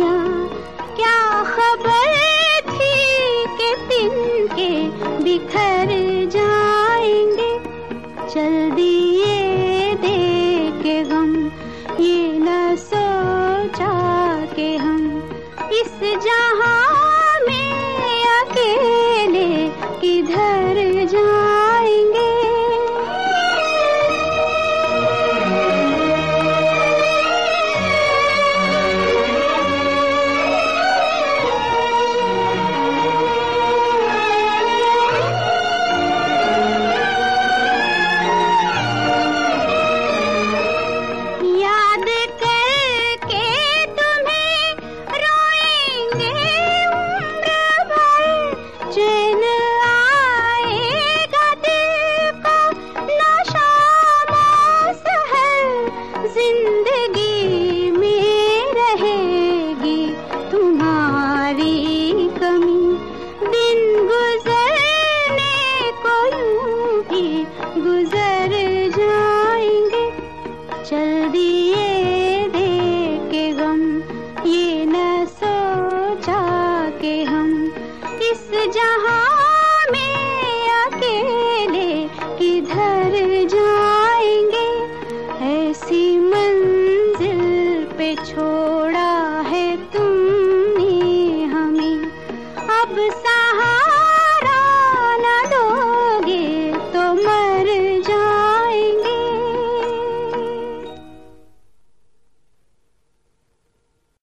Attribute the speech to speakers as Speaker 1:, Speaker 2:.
Speaker 1: क्या खबर थी कि तिनके बिखर जाएंगे? चल दिए दे के गम ये न सोचा के हम इस जहां चल दिए दे के गम, ये न सोचा के हम इस जहाँ में अकेले किधर जाएँगे? ऐसी मंजिल पे छोड़ा है तुमने हमें। अब सहा